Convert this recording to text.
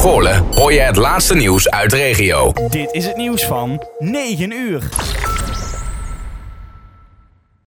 Goorlen hoor je het laatste nieuws uit de regio. Dit is het nieuws van 9 uur.